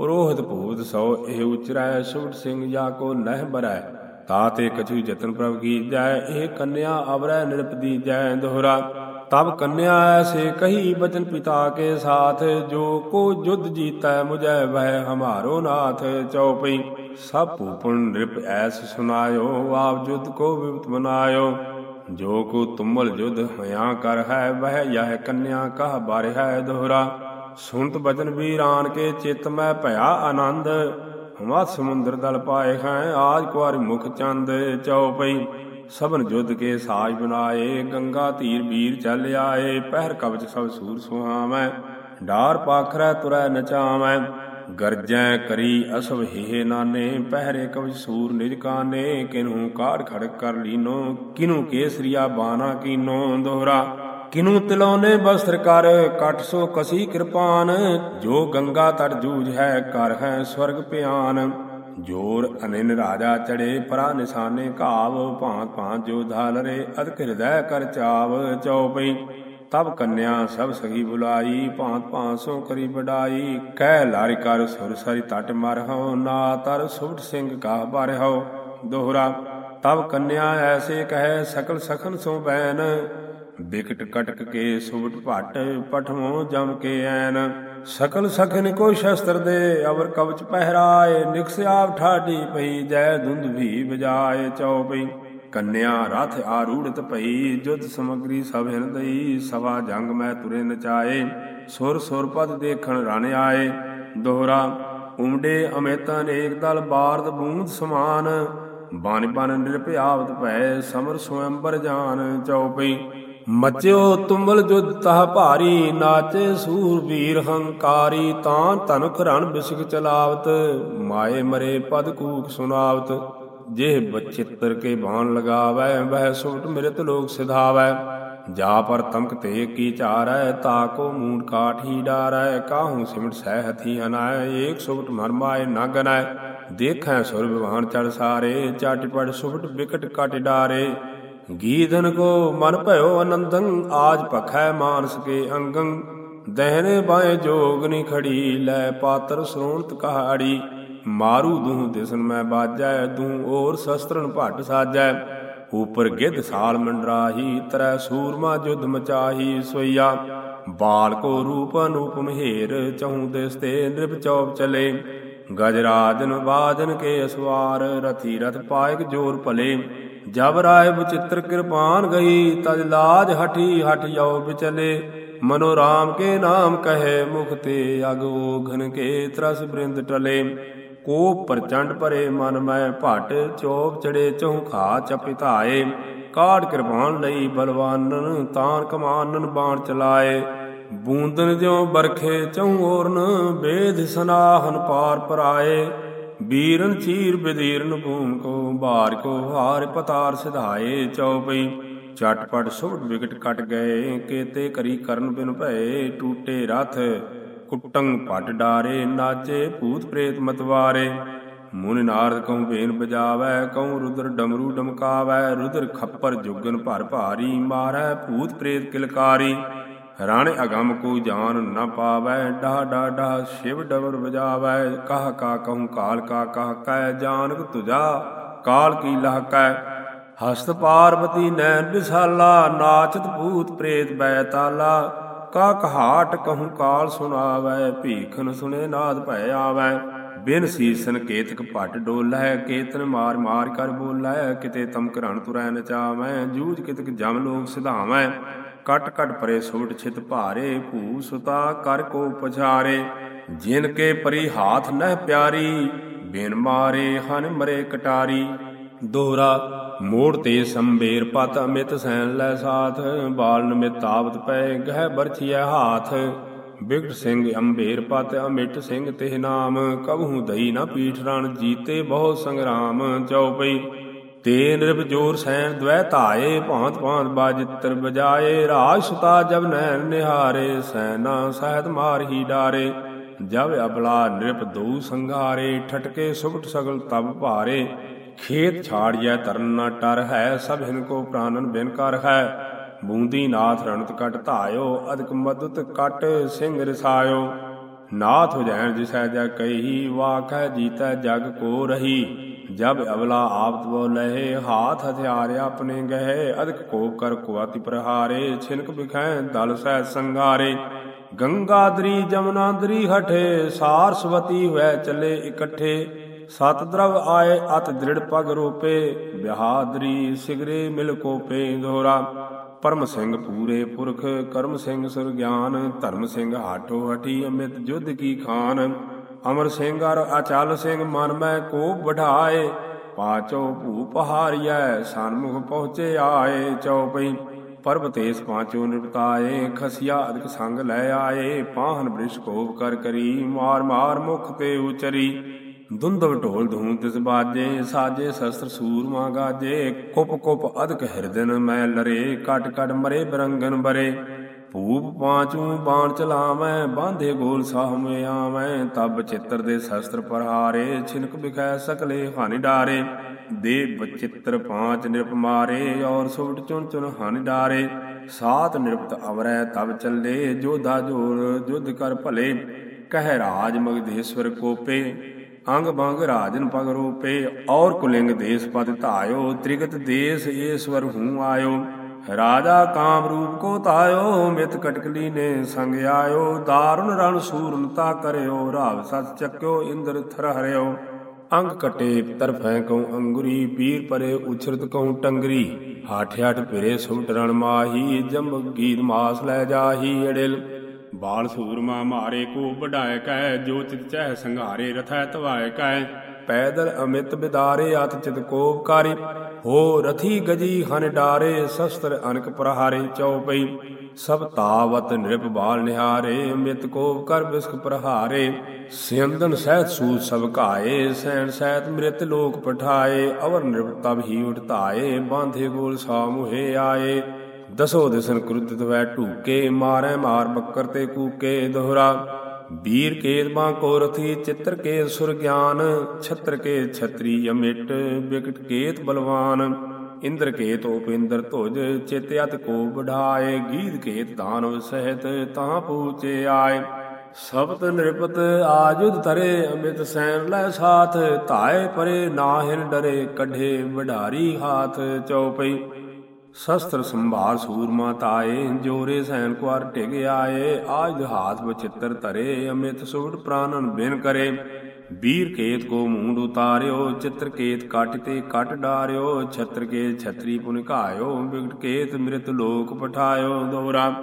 ਪੁਰੋਹਿਤ ਭੂਤ ਸੋ ਇਹ ਉਚਰੈ ਸੁਭਟ ਸਿੰਘ ਜਾ ਕੋ ਨਹਿ ਬਰੈ। ਤਾਤੇ ਕਛੂ ਜਤਨ ਪ੍ਰਭ ਕੀ ਜੈ ਇਹ ਕੰਨਿਆ ਅਵਰੈ ਨਿਰਪਦੀ ਜੈ ਦੋਹਰਾ। ਤਬ ਕੰਨਿਆ ਐਸੇ ਕਹੀ ਬਚਨ ਪਿਤਾ ਕੇ ਸਾਥ, ਜੋ ਕੋ ਜੁਦ ਜੀਤੈ ਮੁਝੈ ਵਹਿ ਹਮਾਰੋ ਨਾਥ ਚਉਪਈ। ਸਭ ਭੂਪਨ ਨਿਰਪ ਐਸ ਸੁਨਾਇਓ, ਆਪ ਜੁਦ ਕੋ ਵਿਵਤ ਬਨਾਇਓ ਜੋ ਕੋ ਤੁਮਲ ਜੁਦ ਹਯਾ ਕਰ ਹੈ, ਵਹਿ ਯਹ ਕੰਨਿਆ ਕਹ ਬਾਰ ਹੈ ਦੋਹਰਾ। ਸੁਨਤ ਬਚਨ ਵੀਰਾਨ ਕੇ ਚਿਤ ਮੈਂ ਭਇਆ ਆਨੰਦ। ਹਮਾ ਸਮੁੰਦਰ ਦਲ ਪਾਏ ਹੈ ਆਜ ਕੁਾਰ ਮੁਖ ਚੰਦ ਚਉਪਈ ਸਭਨ ਜੁਦ ਕੇ ਸਾਜ ਬਨਾਏ, ਗੰਗਾ ਧੀਰ ਵੀਰ ਚੱਲ ਆਏ, ਪਹਿਰ ਕਵਚ ਸਭ ਸੂਰ ਸੁਹਾਵੈ। ਡਾਰ ਪਾਖਰੈ ਤੁਰੈ ਨਚਾਵੈ, ਗਰਜੈ ਕਰੀ ਅਸਵ ਹੇ ਨਾਨੇ, ਪਹਿਰੇ ਕਵਚ ਸੂਰ ਨਿਜ ਕਾਨੇ। ਕਿਨੂ ਕਾੜ ਖੜ ਕਰ ਲੀਨੋ ਕਿਨੂ ਕੇਸਰੀਆ ਬਾਨਾ ਕੀਨੋ ਦੋਹਰਾ। ਕਿਨੂ ਤਿਲੌਨੇ ਬਸਤਰ ਕਰ? ਕਟ ਸੋ ਕਸੀ ਕਿਰਪਾਨ। ਜੋ ਗੰਗਾ ਤਟ ਜੂਝ ਹੈ ਕਰ ਹੈ ਸਵਰਗ ਪਿਆਨ। ਜੋਰ ਅਨਿਨ ਰਾਜਾ ਚੜੇ, ਪਰਾ ਨਿਸ਼ਾਨੇ ਘਾਵ। ਭਾਂਤ ਭਾਂਤ ਜੋ ਧਾਲਰੇ ਅਦਕ ਹਿਰਦੈ ਕਰ ਚਾਵ। ਚਉਪਈ ਤਬ ਕੰਨਿਆ ਸਭ ਸਹੀ ਬੁਲਾਈ। ਭਾਂਤ ਭਾਂਤ ਸੋ ਕਰੀ ਬਡਾਈ ਕਹਿ ਲਾਰਿ ਕਰ ਸੁਰ ਸਰੀ ਤਟ ਮਰਹੁ ਨਾ ਤਰ ਸੁਭਟ ਸਿੰਘ ਕਾ ਬਰਹੁ ਦੋਹਰਾ, ਤਬ ਕੰਨਿਆ ਐਸੇ ਕਹਿ, ਸਕਲ ਸਖਨ ਸੋ ਬੈਨ। ਬਿਕਟ ਕਟਕ ਕੇ ਸੁਬਟ ਭਟ, ਪਠਮੋ ਜਮ ਕੇ ਐਨ। ਸਕਲ ਸਖਨ ਕੋ ਸ਼ਸਤਰ ਦੇ, ਅਵਰ ਕਵਚ ਪਹਿਰਾਏ। ਨਿਕਸਿਆਵ ਠਾਡੀ ਪਈ, ਜੈ ਧੁੰਦ ਵੀ ਬਜਾਏ ਚਉਪਈ ਕੰਨਿਆ ਰਥ ਆਰੂੜਤ ਭਈ ਜੁਦ ਸਮਗਰੀ ਸਭ ਹਿਨ ਦਈ। ਸਵਾ ਜੰਗ ਮੈਂ ਤੁਰੇ ਨਚਾਏ, ਸੁਰ ਸੁਰ ਪਦ ਦੇਖਣ ਰਣ ਆਏ। ਦੋਹਰਾ ਉਮਡੇ ਅਮੇਤਾ ਨੇਕ ਦਲ, ਬਾਰਦ ਬੂੰਦ ਸਮਾਨ। ਬਨ ਬਨ ਨਿਰਭਿਆਵਤ ਭੈ ਸਮਰ ਸਵੰਬਰ ਜਾਨ ਚਉਪਈ ਮਚਿਓ ਤੁੰਬਲ ਜੁਦ ਤਹ ਭਾਰੀ, ਨਾਚੇ ਸੂਰਵੀਰ ਹੰਕਾਰੀ, ਤਾਂ ਧਨੁਖ ਰਣ ਬਿਸਕ ਚਲਾਵਤ, ਮਾਏ ਮਰੇ ਪਦ ਕੂਕ ਸੁਨਾਵਤ ਜਿਹ ਬਚਿੱਤਰ ਕੇ ਬਾਣ ਲਗਾਵੈ, ਵਹਿ ਸੁਟ ਮਿਰਤ ਲੋਕ ਸਿਧਾਵੈ। ਜਾ ਪਰ ਤਮਕ ਤੇ ਕੀ ਚਾਰੈ ਤਾ ਕੋ ਮੂਨ ਕਾਠੀ ਡਾਰੈ, ਕਾਹੂ ਸਿਮਟ ਸਹਿ ਹਥੀ ਹਨਾਇ ਏਕ ਸੁਬਟ ਮਰਮਾਏ ਨਾ ਗਨੈ ਦੇਖੈ ਸੁਰ ਵਿਵਾਨ ਚੜ ਸਾਰੇ ਚਟ ਪੜ ਸੁਬਟ ਬਿਕਟ ਕਟ ਡਾਰੇ। ਗੀਧਨ ਕੋ ਮਨ ਭਇਓ ਆਨੰਦੰ, ਆਜ ਭਖੈ ਮਾਨਸ ਕੇ ਅੰਗੰ। ਦਹਿਨੇ ਬਾਏ ਜੋਗਨੀ ਖੜੀ, ਲੈ ਪਾਤਰ ਸ੍ਰੋਣਤ ਕਹਾੜੀ। ਮਾਰੂ ਦੂਹ ਦਿਸਨ ਮੈਂ ਬਾਜੈ ਦੂਹ ਔਰ ਸ਼ਸਤਰਨ ਭਟ ਸਾਜੈ। ਉਪਰ ਗਿੱਧ ਸਾਲ ਮੰਡਰਾਹੀ, ਤਰੈ ਸੂਰਮਾ ਜੁਧ ਮਚਾਹੀ ਸੋਈਆ। ਬਾਲ ਕੋ ਰੂਪ ਅਨੂਪ ਮਹੇਰ, ਚਹੂ ਦਿਸ ਨਿਰਭ ਚੌਪ ਚਲੇ। ਗਜਰਾਜਨ ਬਾਜਨ ਕੇ ਅਸਵਾਰ, ਰਥੀ ਰਥ ਪਾਇਕ ਜੋਰ ਭਲੇ। ਜਬ ਰਾਏ ਬਚਿੱਤਰ ਕਿਰਪਾਨ ਗਈ, ਤਜ ਲਾਜ ਹਠੀ ਹਟ ਜਾਓ ਵਿਚਲੇ। ਮਨੋ ਰਾਮ ਕੇ ਨਾਮ ਕਹੇ, ਮੁਖ ਤੇ ਅਗੋ ਘਨ ਕੇ ਤਰਸ ਬ੍ਰਿੰਦ ਟਲੇ। ਕੋ ਪ੍ਰਚੰਡ ਭਰੇ ਮਨ ਮੈਂ ਭਟ ਚੋਪ ਚੜੇ ਚੌਖਾ ਚਪਿਤਾਏ। ਕਾੜ ਕਿਰਪਾਨ ਲਈ ਬਲਵਾਨਨ, ਤਾਨ ਕਮਾਨਨ ਬਾਣ ਚਲਾਏ। ਬੂੰਦਨ ਜਿਉ ਬਰਖੇ ਚੌਰਨ ਵੇਦ ਸਨਾਹਨ ਪਾਰ ਪਰਾਏ। ਬੀਰਨ ਚੀਰ ਬਦੀਰਨ ਭੂਮ ਕੋ ਬਾਰ ਕੋ ਹਾਰ ਪਤਾਰ ਸਿਧਾਏ ਚਉਪਈ। ਚਟਪਟ ਸੁਭਟ ਵਿਕਟ ਕਟ ਗਏ, ਕੇਤੇ ਕਰੀ ਕਰਨ ਬਿਨ ਭਏ। ਟੂਟੇ ਰਥ ਕੁੱਟੰ ਪਟ ਡਾਰੇ ਨਾਚੇ ਭੂਤ ਪ੍ਰੇਤ ਮਤਵਾਰੇ। ਮੁਨ ਨਾਰਦ ਕਉ ਬੇਨ ਬਜਾਵੈ, ਕਉ ਰੁਦਰ ਡਮਰੂ ਡਮਕਾਵੈ। ਰੁਦਰ ਖੱਪਰ ਜੁਗਨ ਭਰ ਭਾਰੀ, ਮਾਰੈ ਭੂਤ ਪ੍ਰੇਤ ਕਿਲਕਾਰੀ। ਰਾਣੇ ਅਗੰਮ ਕੋ ਜਾਨ ਨ ਪਾਵੈ, ਡਾ ਡਾ ਡਾ, ਸ਼ਿਵ ਡਬਰ ਵਜਾਵੈ। ਕਹ ਕਾ ਕਹੂੰ, ਕਾਲ ਕਾ ਕਹ, ਕੈ, ਜਾਨਕ ਤੁਜਾ, ਕਾਲ ਕੀ ਲਹਕੈ ਹਸਤ ਪਾਰਵਤੀ ਨੈਣ ਵਿਸਾਲਾ ਨਾਚਤ ਭੂਤ ਪ੍ਰੇਤ ਬੈ ਤਾਲਾ। ਕਾ ਕਹਾਟ ਕਹੂੰ, ਕਾਲ ਸੁਣਾਵੈ ਭੀਖਨ ਸੁਣੇ ਨਾਦ ਭੈ ਆਵੈ। ਬਿਨ ਸੀਸਨ ਕੇਤਕ ਪਟ ਡੋਲੈ ਕੇਤਨ ਮਾਰ ਮਾਰ ਕਰ ਬੋਲੈ ਕਿਤੇ ਤਮ ਘਰਣ ਤੁਰੈ ਨਚਾਵੈ ਜੂਝ ਕਿਤਕ ਜਮ ਲੋਕ ਸਿਧਾਵੈ। ਕਟ ਕਟ ਪਰੇ ਸੁਟ ਛਿਤ ਭਾਰੇ ਭੂ ਸੁਤਾ ਕਰ ਕੋ ਪਛਾਰੇ ਜਿਨ ਕੇ ਪਰੀ ਹਾਥ ਨਹਿ ਪਿਆਰੀ, ਬਿਨ ਮਾਰੇ ਹਨ ਮਰੇ ਕਟਾਰੀ। ਦੋਹਰਾ, ਮੋੜ ਤੇ ਸੰਬੇਰ ਪਤ ਅਮਿਤ ਸੈਨ ਲੈ ਸਾਥ ਬਾਲਨ ਨਮਿਤ ਆਵਤ ਪੈ ਗਹਿ ਬਰਛੀਐ ਹਾਥ। ਬਿਗਟ ਸਿੰਘ ਅੰਬੇਰ ਪਤ ਅਮਿਟ ਸਿੰਘ ਤੇ ਨਾਮ, ਕਬਹੂ ਦਈ ਨਾ ਪੀਠ ਰਣ ਜੀਤੇ ਬਹੁ ਸੰਗਰਾਮ। ਚਉਪਈ ਤੇ ਨਿਰਭ ਜੋਰ ਸੈਨ ਦਵੈ ਧਾਏ, ਭਾਂਤ ਭਾਂਤ ਬਾਜਿੱਤਰ ਬਜਾਏ, ਰਾਜ ਸੁਤਾ ਜਬ ਨੈਣ ਨਿਹਾਰੇ, ਸੈਨਾ ਸਹਿਤ ਮਾਰ ਹੀ ਡਾਰੇ, ਜਬ ਅਬਲਾ ਨਿਰਪ ਦੋ ਸੰਘਾਰੇ, ਠਟਕੇ ਸੁਭਟ ਸਗਲ ਤਬ ਭਾਰੇ, ਖੇਤ ਛਾੜਿਐ ਤਰਨ ਨਾ ਟਰ ਹੈ, ਸਭ ਹਿਨ ਕੋ ਪ੍ਰਾਨਨ ਬਿਨ ਕਰ ਹੈ, ਬੂੰਦੀ ਨਾਥ ਰਣਤ ਕਟ ਧਾਇਓ, ਅਦਕ ਮਦਤ ਕਟ ਸਿੰਘ ਰਸਾਇਓ, ਨਾਥ ਹੋ ਜਿਸੈ ਜਾ ਕਹੀ ਵਾਖੈ ਜੀਤੈ ਜਗ ਕੋ ਰਹੀ। ਜਬ ਅਵਲਾ ਆਪਤ ਬੋ ਲਹੇ, ਹਾਥ ਹਥਿਆਰ ਆਪਣੇ ਗਹੇ, ਅਦਕ ਕੋਪ ਕਰ ਕੁਵਾਤੀ ਪ੍ਰਹਾਰੇ, ਛਿਨਕ ਬਿਖੈ ਦਲ ਸਹਿ ਸੰਗਾਰੇ ਗੰਗਾਦਰੀ ਜਮਨਾਦਰੀ ਹਠੇ ਸਾਰਸਵਤੀ ਹੋਇ ਚਲੇ ਇਕੱਠੇ। ਸਤ ਦਰਵ ਆਏ ਅਤ ਦ੍ਰਿੜ ਪਗ ਰੂਪੇ ਬਿਹਾਦਰੀ ਸਿਗਰੇ ਮਿਲ ਕੋਪੇ ਦੋਰਾ। ਪਰਮ ਸਿੰਘ ਪੂਰੇ ਪੁਰਖ, ਕਰਮ ਸਿੰਘ ਸੁਰ ਗਿਆਨ, ਧਰਮ ਸਿੰਘ ਹਾਟੋ ਹਟੀ ਅਮਿਤ ਜੁਧ ਕੀ ਖਾਨ। ਅਮਰ ਸਿੰਘ ਅਰ ਅਚਲ ਸਿੰਘ ਮਨ ਮੈਂ ਕੋ ਵਢਾਏ, ਪਾਚੋ ਭੂ ਪਹਾਰੀਐ, ਸਨਮੁਖ ਪਹੁੰਚੇ ਆਏ ਚਉਪਈ ਪਰਬਤੇਸ ਪਾਚੋ ਨਿਪਤਾਏ ਖਸਿਆ ਅਦਕ ਸੰਗ ਲੈ ਆਏ, ਪਾਹਨ ਬ੍ਰਿਸ਼ ਕੋਪ ਕਰ ਕਰੀ, ਮਾਰ ਮਾਰ ਮੁਖ ਤੇ ਉਚਰੀ। ਦੁੰਦਵ ਢੋਲ ਧੂੰ ਤਿਸ ਬਾਜੇ, ਸਾਜੇ ਸ਼ਸਤਰ ਸੂਰਮਾ ਗਾਜੇ, ਕੁਪ ਕੁਪ ਅਦਕ ਹਿਰਦਨ ਮੈਂ ਲਰੇ, ਕਟ ਕਟ ਮਰੇ ਬਰੰਗਨ ਬਰੇ। ਭੂਪ ਪਾਂਚੂ ਬਾਣ ਚਲਾਵੈ, ਬਾਂਧੇ ਗੋਲ ਸਾਹ ਮੇ ਤਬ ਚਿੱਤਰ ਦੇ ਸ਼ਸਤਰ ਪਰਹਾਰੇ, ਛਿਨਕ ਬਿਖੈ ਸਕਲੇ ਹਾਨਿ ਡਾਰੇ। ਦੇ ਬਚਿੱਤਰ ਪਾਂਚ ਨਿਰਪ ਮਾਰੇ, ਔਰ ਸੁਵਟ ਚੁਣ ਚੁਣ ਹਾਨਿ ਡਾਰੇ। ਸਾਤ ਨਿਰਪਤ ਅਵਰੈ, ਤਬ ਚੱਲੇ, ਜੋਧਾ ਜੋਰ ਜੁਧ ਕਰ ਭਲੇ। ਕਹਿ ਰਾਜ ਮਗਧੇਸ਼ਵਰ ਕੋਪੇ, ਅੰਗ ਬੰਗ ਰਾਜਨ ਪਗ ਰੂਪੇ। ਔਰ ਕੁਲਿੰਗ ਦੇਸ ਪਦ ਧਾਇਓ, ਤ੍ਰਿਗਤ ਦੇਸ ਈਸ਼ਵਰ ਹੂੰ ਆਇਓ। ਰਾਜਾ ਕਾਮ ਰੂਪ ਕੋ ਤਾਇਓ ਮਿਤ ਕਟਕਲੀ ਨੇ ਸੰਗ ਆਇਓ। ਦਾਰੁਨ ਰਣ ਸੂਰਨਤਾ ਕਰਿਓ, ਰਾਵ ਸਤ ਚੱਕਿਓ, ਇੰਦਰ ਥਰ ਹਰਿਓ। ਅੰਗ ਕਟੇ ਤਰਫੈ ਕਉ ਅੰਗੁਰੀ, ਪੀਰ ਪਰੇ ਉਛਰਤ ਕਉ ਟੰਗਰੀ। ਹਾਠ ਹਾਠ ਫਿਰੇ ਸੁਭਟ ਰਣ ਮਾਹੀ, ਜੰਬ ਗੀਤ ਮਾਸ ਲੈ ਜਾਹੀ ਅੜਿਲ। ਬਾਲ ਸੂਰਮਾ ਮਾਰੇ ਕੋ ਵਢਾਇ ਕੈ ਜੋ ਚਹਿ ਸੰਘਾਰੇ ਰਥੈ ਤਵਾਇ ਕੈ। ਪੈਦਲ ਅਮਿਤ ਬਿਦਾਰੇ ਅਤ ਚਿਤ ਕੋਪਕਾਰੀ ਹੋ ਰਥੀ ਗਜੀ ਹਨ ਡਾਰੇ, ਸ਼ਸਤਰ ਅਨਕ ਪ੍ਰਹਾਰੇ ਚਉਪਈ ਸਭ ਤਾਵਤ ਨਿਰਪ ਬਾਲ ਨਿਹਾਰੇ, ਅਮਿਤ ਕੋਪ ਕਰ ਬਿਸਕ ਪ੍ਰਹਾਰੇ। ਸਿੰਦਨ ਸਹਿਤ ਸੂਤ ਸਭ ਘਾਏ ਸੈਨ ਸਹਿਤ ਮ੍ਰਿਤ ਲੋਕ ਪਠਾਏ, ਅਵਰ ਨਿਰਪ ਤਬ ਹੀ ਉਠਤਾਏ, ਬਾਂਧੇ ਗੋਲ ਸਾਮੂਹੇ ਆਏ। ਦਸੋ ਦਿਸਨ ਕ੍ਰੁੱਧਿਤ ਵੈ ਢੂਕੇ, ਮਾਰੈ ਮਾਰ ਬੱਕਰ ਤੇ ਕੂਕੇ ਦੋਹਰਾ। ਵੀਰ ਕੇਤ ਬਾਂ ਕੋ ਰਥੀ, ਚਿੱਤਰ ਕੇ ਸੁਰ ਗਿਆਨ, ਛਤਰ ਕੇ ਛਤਰੀ ਅਮਿਟ, ਵਿਕਟ ਕੇਤ ਬਲਵਾਨ। ਇੰਦਰ ਕੇਤ ਉਪਿੰਦਰ ਧੁਜ, ਚਿਤ ਅਤ ਕੋ ਬਢਾਏ ਗੀਤ ਕੇਤ ਦਾਨਵ ਸਹਿਤ ਤਾਂ ਪੂਚੇ ਆਏ। ਸਬਤ ਨਿਰਪਤ ਆਜੁਦ ਤਰੇ ਅਮਿਤ ਸੈਨ ਲੈ ਸਾਥ, ਧਾਏ ਪਰੇ ਨਾਹਿਨ ਡਰੇ, ਕਢੇ ਵਢਾਰੀ ਹਾਥ ਚਉਪਈ। ਸ਼ਸਤਰ ਸੰਭਾਰ ਸੂਰਮਾ ਤਾਏ, ਜੋਰੇ ਸੈਨ ਕੁਾਰ ਢਿਗ ਆਏ, ਆਜ ਹਾਥ ਬਚਿੱਤਰ ਧਰੇ ਅਮਿਤ ਸੁਵਟ ਪ੍ਰਾਨਨ ਬਿਨ ਕਰੇ। ਵੀਰ ਕੇਤ ਕੋ ਮੂੰਡ ਉਤਾਰਿਓ, ਚਿੱਤਰ ਕੇਤ ਕਟ ਤੇ ਕੱਟ ਡਾਰਿਓ, ਛਤਰ ਕੇ ਛਤਰੀ ਪੁਨ ਘਾਇਓ ਬਿਗਟ ਕੇਤ ਮ੍ਰਿਤ ਲੋਕ ਪਠਾਇਓ ਦੋਰਾ।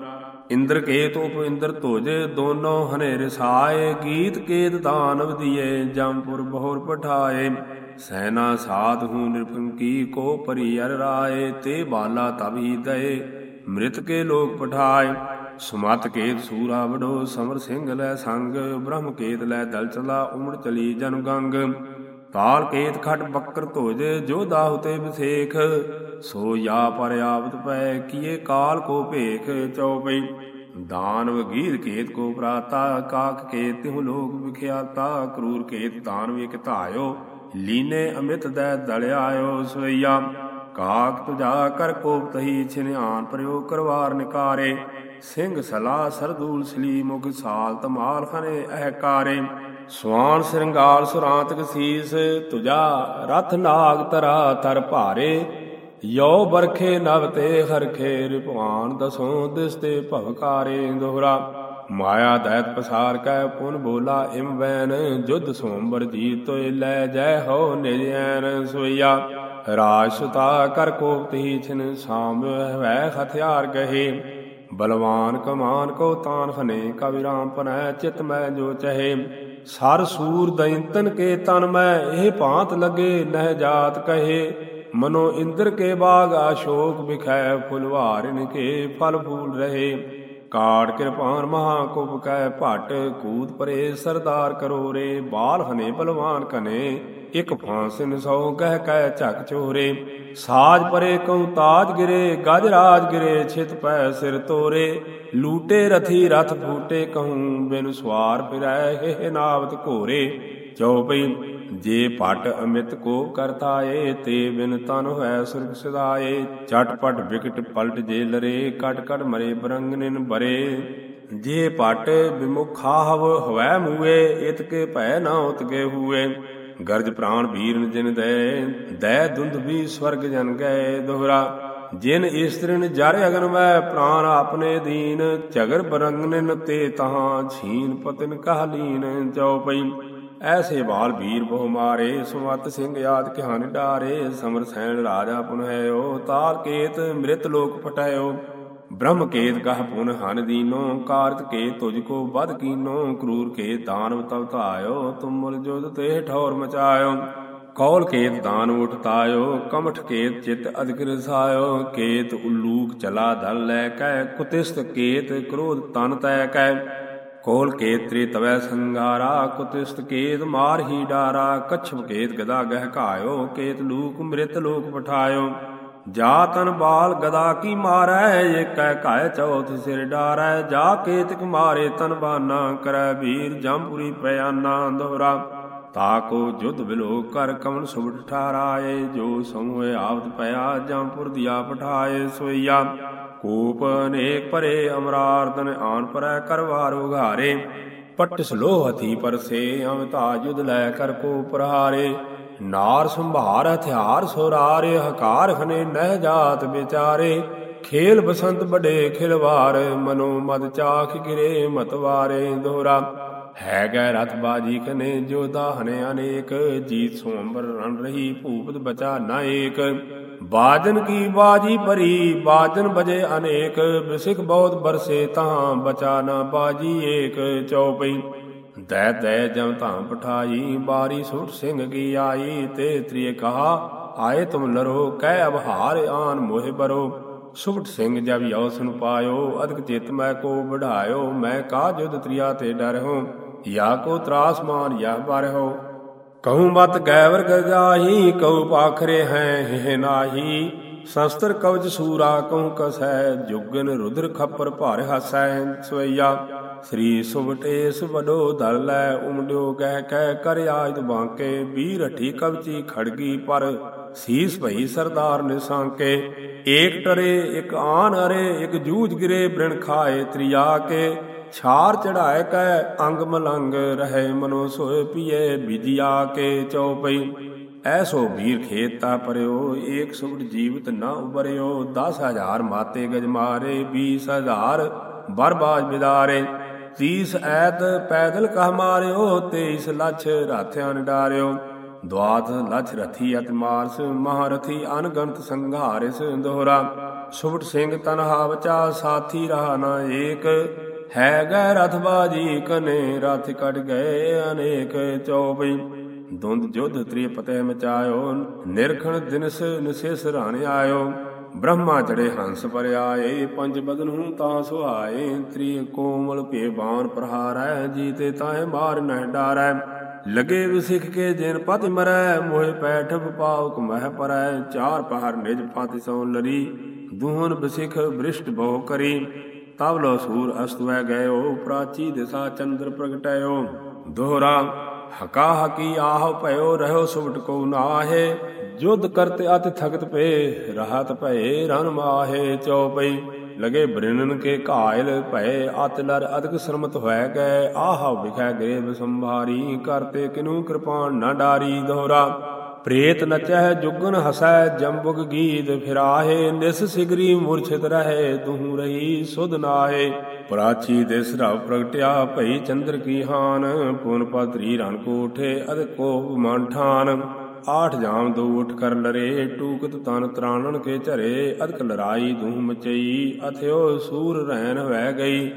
ਇੰਦਰ ਕੇਤ ਉਪ ਇੰਦਰ ਧੁਜ, ਦੋਨੋ ਹਨੇਰ ਸਾਏ, ਗੀਤ ਕੇਤ ਦਾਨਵ ਦੀਏ ਜੰਪੁਰ ਬਹੁਰ ਪਠਾਏ। ਸੈਨਾ ਸਾਧ ਹੂ ਨਿਰਪੰਕੀ ਕੋ ਪਰੀ ਅਰ ਰਾਏ, ਤੇ ਬਾਲਾ ਤਬ ਦਏ, ਮ੍ਰਿਤ ਕੇ ਲੋਕ ਪਠਾਏ। ਸੁਮਤ ਕੇਤ ਸੂਰਾ ਵਡੋ, ਸਮਰ ਸਿੰਘ ਲੈ ਸੰਗ, ਬ੍ਰਹਮ ਕੇਤ ਲੈ ਦਲ ਚਲਾ, ਉਮੜ ਚਲੀ ਜਨ ਗੰਗ। ਤਾਲ ਕੇਤ ਖਟ ਬੱਕਰ ਧੋਜ, ਜੋ ਦਾਹੁ ਤੇ ਬਸੇਖ ਸੋ ਯਾ ਪਰ ਆਵਤ ਪੈ, ਕੀਏ ਕਾਲ ਕੋ ਭੇਖ ਚਉਪਈ ਦਾਨਵ ਗੀਰ ਕੇਤ ਕੋ ਪ੍ਰਾਤਾ, ਕਾਕ ਕੇ ਤਿਹੁ ਲੋਕ ਵਿਖਿਆਤਾ, ਕਰੂਰ ਕੇਤ ਦਾਨਵ ਇਕ ਧਾਇਓ। ਲੀਨੇ ਅਮਿਤ ਦੈ ਦਲ ਆਇਓ ਕਾਕ ਤੁਜਾ ਕਰ ਕੋਪ ਤਹੀ ਛਿਨਿਆਨ ਪ੍ਰਯੋਗ ਕਰਵਾਰ ਨਿਕਾਰੇ। ਸਿੰਘ ਸਲਾ ਸਰਦੂਲ ਸਲੀ ਮੁਖ ਸਾਲ ਤਮਾਲ ਖਨੇ ਅਹਕਾਰੇ। ਸਵਾਨ ਸ਼ਿੰਗਾਰ ਸੁਰਾਂਤਕ ਸੀਸ ਤੁਜਾ ਰਥ ਨਾਗ ਤਰਾ ਤਰ ਭਾਰੇ। ਯੋ ਬਰਖੇ ਨਵ ਤੇ ਹਰਖੇ ਰਿਪਵਾਨ ਦਸੋਂ ਦਿਸ ਤੇ ਭਵਕਾਰੇ ਦੋਹਰਾ। ਮਾਇਆ ਦੈਤ ਪਸਾਰ ਕੈ ਪੁਨ ਬੋਲਾ ਇਮ ਵੈਨ ਜੁਧ ਸੋਮਬਰ ਜੀ ਤੋਇ ਲੈ ਜੈ ਹੋ ਨਿਜੈਨ ਸੋਇਆ ਰਾਜ ਸੁਤਾ ਕਰ ਕੋਪ ਹੀ ਛਿਨ ਸਾਮ ਵੈ ਹਥਿਆਰ ਗਹੇ। ਬਲਵਾਨ ਕਮਾਨ ਕੋ ਤਾਨ ਖਨੇ ਕਵਿ ਰਾਮ ਪਨੈ ਚਿਤ ਮੈਂ ਜੋ ਚਹੇ। ਸਰ ਸੂਰ ਦੈਂਤਨ ਕੇ ਤਨ ਮੈਂ, ਇਹ ਭਾਂਤ ਲਗੇ ਨਹਿ ਜਾਤ ਕਹੇ। ਮਨੋ ਇੰਦਰ ਕੇ ਬਾਗ, ਆਸ਼ੋਕ ਬਿਖੈ ਫੁਲਵਾਰਿਨ ਕੇ ਫਲ ਫੂਲ ਰਹੇ। ਕਾੜ ਕਿਰਪਾਨ ਮਹਾ ਕੁਪ ਕੈ ਭਟ, ਕੂਦ ਪਰੇ ਸਰਦਾਰ ਕਰੋ ਰੇ, ਬਾਲ ਹਨੇ ਬਲਵਾਨ ਕਨੇ, ਇਕ ਫਾਂਸਿਨ ਸੋ ਕਹਿ ਕਹਿ ਝਕ ਚੋਰੇ। ਸਾਜ ਪਰੇ ਕਉ ਤਾਜ ਗਿਰੇ, ਗਜ ਰਾਜ ਗਿਰੇ, ਛਿਤ ਪੈ ਸਿਰ ਤੋਰੇ। ਲੂਟੇ ਰਥੀ ਰਥ ਫੂਟੇ ਕਹੂੰ ਬਿਨ ਸਵਾਰ ਫਿਰੈ ਇਹ ਨਾਵਤ ਘੋਰੇ। ਚਉਪਈ ਜੇ ਪਟ ਅਮਿਤ ਕੋ ਕਰਤਾਏ, ਤੇ ਬਿਨ ਤਨ ਹੋਇ ਸੁਰਗ ਸਦਾਏ। ਚਟਪਟ ਵਿਕਟ ਪਲਟ ਜੇ ਲਰੇ, ਕਟ ਕਟ ਮਰੇ ਬਰੰਗਨਿਨ ਬਰੇ। ਜੇ ਪਟ ਵਿਮੁਖਾਹਵ ਹਵੈ ਮੂਏ ਇਤ ਕੇ ਭੈ ਨਾ ਉਤਗੇ ਹੂਏ। ਗਰਜ ਪ੍ਰਾਣ ਵੀਰਨ ਜਿਨ ਦੈ ਦੈ ਦੁੰਦ ਵੀ ਸਵਰਗ ਜਨ ਗਏ ਦੋਹਰਾ। ਜਿਨ ਇਸਤਰਿਨ ਜਰ ਅਗਨ ਮੈਂ ਪ੍ਰਾਨ ਆਪਨੇ ਦੀਨ। ਝਗਰ ਬਰੰਗਨਿਨ ਤੇ ਤਹਾਂ ਛੀਨ ਪਤਨ ਕਹਲੀਨ ਚਉਪਈ ਐਸੇ ਬਾਲ ਵੀਰ ਬਹੁ ਮਾਰੇ, ਸੁਮਤ ਸਿੰਘ ਯਾਦ ਕਿਹਾਨ ਡਾਰੇ, ਸਮਰ ਸੈਣ ਰਾਜਾ ਪੁਨਹਿਓ ਤਾਲ ਕੇਤ ਮ੍ਰਿਤ ਲੋਕ ਪਟਾਇਓ। ਬ੍ਰਹਮ ਕੇਤ ਕਹ ਪੁਨ ਹਨ ਦੀਨੋ, ਕਾਰਤ ਕੇ ਤੁਜ ਕੋ ਬਦ ਕੀਨੋ, ਕਰੂਰ ਕੇ ਦਾਨਵ ਤਵ ਧਾਇਓ ਤੁਮ ਮੁਲ ਤੇ ਠੌਰ ਮਚਾਇਓ। ਕੌਲ ਕੇਤ ਦਾਨ ਉਠ ਕਮਠ ਕੇਤ ਚਿਤ ਅਧਿਕ ਰਸਾਇਓ, ਕੇਤ ਉਲੂਕ ਚਲਾ ਦਲ ਲੈ ਕੈ ਕੁਤਿਸਤ ਕੇਤ ਕ੍ਰੋਧ ਤਨ ਤੈ ਕੈ। ਕੋਲ ਕੇਤਰੀ ਤਵੈ ਸੰਗਾਰਾ ਕੁਤਿਸਤ ਕੇਤ ਮਾਰ ਡਾਰਾ ਕਛਮ ਕੇਤ ਗਦਾ ਗਹਿ ਘਾਇਓ, ਕੇਤ ਲੂਕ ਮ੍ਰਿਤ ਲੋਕ ਪਠਾਇਓ। ਜਾ ਤਨ ਬਾਲ ਗਦਾ ਕੀ ਮਾਰੈ, ਏਕੈ ਘਾਇ ਚੌਥ ਸਿਰ ਡਾਰੈ। ਜਾ ਕੇਤਕ ਮਾਰੇ ਤਨ ਬਾਨਾ ਕਰੈ, ਵੀਰ ਜੰਪੁਰੀ ਪਿਆਨਾ ਦੋਹਰਾ। ਤਾਕੋ ਜੁਧ ਬਿਲੋ ਕਰ ਕਮਨ ਸੁਭਟ ਠਾਰਾਏ, ਜੋ ਸਮੂਹ ਆਵਤ ਪਿਆ ਜੰਪੁਰ ਦਿਆ ਪਠਾਏ ਸੋਈਆ। ਕੋਪ ਅਨੇਕ ਭਰੇ ਅਮਰਾਰਦਨ ਆਨ ਪਰੈ ਕਰਵਾਰੋ ਘਾਰੇ ਪਟ ਸਲੋ ਹਥੀ ਪਰਸੇ, ਅਵਤਾ ਜੁਦ ਲੈ ਕਰ ਕੋ ਪ੍ਰਹਾਰੇ ਨਾਰ ਸੰਭਾਰ ਹਥਿਆਰ ਸੋਰਾਰੇ, ਹਕਾਰ ਖਨੇ ਨਹਿ ਜਾਤ ਵਿਚਾਰੇ। ਖੇਲ ਬਸੰਤ ਬੜੇ ਖਿਲਵਾਰ, ਮਨੋ ਮਦ ਚਾਖ ਗਿਰੇ ਮਤਵਾਰੇ ਦੋਹਰਾ ਹੈ ਗੈ ਰਥ ਬਾਜੀ ਕਨੇ ਜੋ ਦਾਹਨੇ ਅਨੇਕ, ਜੀਤ ਸੋਮਰ ਰਣ ਰਹੀ ਭੂਪਤ ਬਚਾ ਨਾ ਏਕ। ਬਾਜਨ ਕੀ ਬਾਜੀ ਭਰੀ, ਬਾਜਨ ਬਜੇ ਅਨੇਕ ਬਿਸਿਕ ਬਹੁਤ ਬਰਸੇ ਤਾਂ ਬਚਾ ਨਾ ਬਾਜੀ ਏਕ। ਚਉਪਈ, ਦੈ ਦੈ ਜਮ ਧਾਮ ਪਠਾਈ, ਬਾਰੀ ਸੁਟ ਸਿੰਘ ਕੀ ਆਈ, ਤੇ ਤ੍ਰਿਏ ਕਹਾ, ਆਏ ਤੁਮ ਲਰੋ ਕਹਿ ਅਬ ਆਨ ਮੋਹਿ ਬਰੋ। ਸੁਭਟ ਸਿੰਘ ਜਬ ਯੋ ਸੁਨ ਪਾਇਓ, ਅਦਕ ਚਿਤ ਮੈਂ ਕੋ ਵਢਾਇਓ, ਮੈਂ ਕਾ ਜੁਦ ਤ੍ਰਿਆ ਤੇ ਡਰ ਹੋ ਯਾ ਕੋ ਤਰਾਸ ਮਾਨ ਯਾ ਪਰ ਹੋ ਮਤ ਗੈਵਰ ਗਜਾਹੀ ਕਉ ਪਾਖਰੇ ਹੈ ਹੈ ਨਾਹੀ। ਸ਼ਸਤਰ ਕਵਚ ਸੂਰਾ ਕਉ ਕਸੈ, ਜੁਗਨ ਰੁਦਰ ਖੱਪਰ ਭਾਰ ਹਸੈ ਸਵਈਆ। ਸ੍ਰੀ ਸੁਭਟੇਸ ਵਡੋ ਦਲ ਲੈ ਉਮਡਿਓ ਗਹਿ ਕਹਿ ਕਰ ਆਇਦ ਬਾਂਕੇ। ਵੀਰ ਹਠੀ ਕਵਚੀ ਖੜਗੀ ਪਰ, ਸੀਸ ਭਈ ਸਰਦਾਰ ਨਿਸਾਂਕੇ। ਏਕ ਟਰੇ, ਇਕ ਆਨ ਅਰੇ, ਇਕ ਜੂਝ ਗਿਰੇ, ਬ੍ਰਿਣ ਖਾਏ ਤ੍ਰਿਆ ਕੇ। ਛਾਰ ਚੜਾਏ ਕੈ ਅੰਗ ਮਲੰਗ ਰਹੇ ਮਨੋ ਸੋਏ ਪੀਏ ਬਿਜਿਆ ਕੇ ਚਉਪਈ ਐਸੋ ਵੀਰ ਖੇਤਾ ਪਰਿਓ, ਏਕ ਸੁਭਟ ਜੀਵਤ ਨਾ ਉਬਰਿਓ। 10000 ਮਾਤੇ ਗਜ ਮਾਰੇ 20000 ਬਰਬਾਜ ਬਿਦਾਰੇ। ਤੀਸ ਐਤ ਪੈਦਲ ਕਹ ਮਾਰਿਓ, ਤੇਈਸ ਲੱਛ ਰਾਥਿਆਂ ਡਾਰਿਓ। ਦਵਾਤ ਲੱਛ ਰਥੀ ਅਤ ਮਾਰਸ ਮਹਾਰਥੀ ਅਨਗੰਤ ਸੰਘਾਰਿਸ ਦੋਹਰਾ। ਸੁਭਟ ਸਿੰਘ ਤਨਹਾ ਬਚਾ, ਸਾਥੀ ਰਹਾ ਨਾ ਏਕ। ਹੈ ਗੈ ਰਥ ਬਾਜੀ ਕਨੇ ਰਥ ਕਟ ਗਏ ਅਨੇਕ ਚੌਪਈ ਦੁੰਦ ਜੁਧ ਤ੍ਰਿ ਪਤੇ ਮਚਾਇਓ, ਨਿਰਖਣ ਦਿਨਸ ਨਿਸੇਸ ਰਾਣ ਆਇਓ। ਬ੍ਰਹਮਾ ਚੜੇ ਹੰਸ ਪਰ ਆਏ ਪੰਜ ਬਦਨ ਤਾਂ ਸੁਹਾਏ। ਤ੍ਰਿ ਕੋਮਲ ਭੇ ਬਾਣ ਪ੍ਰਹਾਰੈ, ਜੀਤੇ ਤਾਏ ਮਾਰ ਨਹਿ ਡਾਰੈ। ਲਗੇ ਵਿਸਿਖ ਕੇ ਜਿਨ ਪਤ ਮਰੈ, ਮੋਹਿ ਪੈਠ ਪਾਵਕ ਮਹਿ ਪਰੈ। ਚਾਰ ਪਹਰ ਨਿਜ ਪਤ ਸੋ ਲਰੀ, ਦੁਹਨ ਬਿਸਿਖ ਬ੍ਰਿਸ਼ਟ ਬਹੁ ਕਰੀ। ਤਬ ਲੋ ਸੂਰ ਅਸਤ ਗਇਓ, ਪ੍ਰਾਚੀ ਦਿਸਾ ਚੰਦਰ ਪ੍ਰਗਟਾਇਓ। ਦੋਹਰਾ, ਹਕਾ ਹਕੀ ਆਹ ਭਇਓ, ਰਹਿਓ ਸੁਭਟ ਕੋ ਨਾਹੇ। ਜੁਧ ਕਰਤੇ ਅਤ ਥਗਤ ਪੇ, ਰਹਤ ਭਏ ਰਨ ਮਾਹੇ ਚਉਪਈ। ਲਗੇ ਬ੍ਰਿਨਨ ਕੇ ਘਾਇਲ ਭਏ, ਅਤ ਲਰ ਅਦਕ ਸ਼ਰਮਤ ਹੋਇ ਗਏ। ਆਹ ਵਿਖੈ ਗਏ ਸੰਭਾਰੀ, ਕਰਤੇ ਕਿਨੂ ਕਿਰਪਾਨ ਨਾ ਡਾਰੀ। ਦੋਹਰਾ ਪ੍ਰੇਤ ਨਚੈ ਜੁਗਨ ਹਸੈ ਜੰਬੁਗ ਗੀਤ, ਫਿਰਾਹੇ ਨਿਸ ਸਿਗਰੀ ਮੁਰਛਿਤ ਰਹੇ ਤੂੰ ਰਹੀ ਸੁਧ ਨਾਹੇ। ਪ੍ਰਾਚੀ ਦੇ ਸਰਾਵ ਪ੍ਰਗਟਿਆ ਭਈ ਚੰਦਰ ਕੀ ਹਾਨ ਪੁਨ ਪਤਰੀ ਰਨ ਕੋਠੇ ਅਦ ਕੋਪ ਮਨ ਠਾਨ। ਆਠ ਜਾਮ ਦੋ ਉਠ ਕਰ ਲਰੇ, ਟੂਕਤ ਤਨ ਤਰਾਣਨ ਕੇ ਝਰੇ ਅਦਕ ਲੜਾਈ ਦੂਹ ਮਚਈ, ਅਥਿਓ ਸੂਰ ਰਹਿਨ ਵਹਿ ਗਈ।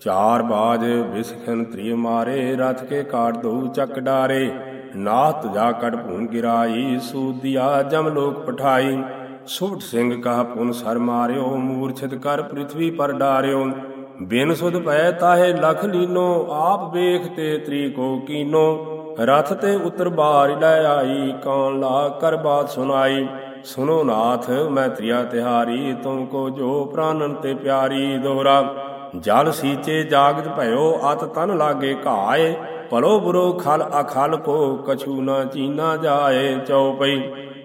ਚਾਰ ਬਾਜ ਵਿਸਖਨ ਤ੍ਰਿ ਮਾਰੇ, ਰਥ ਕੇ ਕਾਟ ਦੋ ਚੱਕ ਡਾਰੇ। ਨਾਥ ਜਾ ਕਟ ਭੂਨ ਗਿਰਾਈ ਸੂਦਿਆ ਜਮ ਲੋਕ ਪਠਾਈ। ਸੁਭਟ ਸਿੰਘ ਕਾ ਪੁਨ ਸਰ ਮਾਰਿਓ, ਮੂਰਛਿਤ ਕਰ ਪ੍ਰਿਥਵੀ ਪਰ ਡਾਰਿਓ। ਬਿਨ ਸੁਧ ਪੈ ਤਾਹੇ ਲਖ ਲੀਨੋ, ਆਪ ਵੇਖ ਤੇ ਤ੍ਰੀ ਕੀਨੋ। ਰਥ ਤੇ ਉਤਰ ਬਾਰ ਲੈ ਆਈ, ਕੌਣ ਲਾ ਕਰ ਬਾਤ ਸੁਨਾਈ ਸੁਨੋ ਨਾਥ, ਮੈਂ ਤ੍ਰਿਆ ਤਿਹਾਰੀ, ਤੁਮ ਕੋ ਜੋ ਪ੍ਰਾਨਨ ਤੇ ਪਿਆਰੀ ਦੋਹਰਾ ਜਲ ਸੀਚੇ ਜਾਗਤ ਭਇਓ, ਅਤ ਤਨ ਲਾਗੇ ਘਾਏ। ਭਲੋ ਬੁਰੋ ਖਲ ਅਖਲ ਕੋ ਕਛੂ ਨਾ ਚੀਨਾ ਜਾਏ ਚਉਪਈ।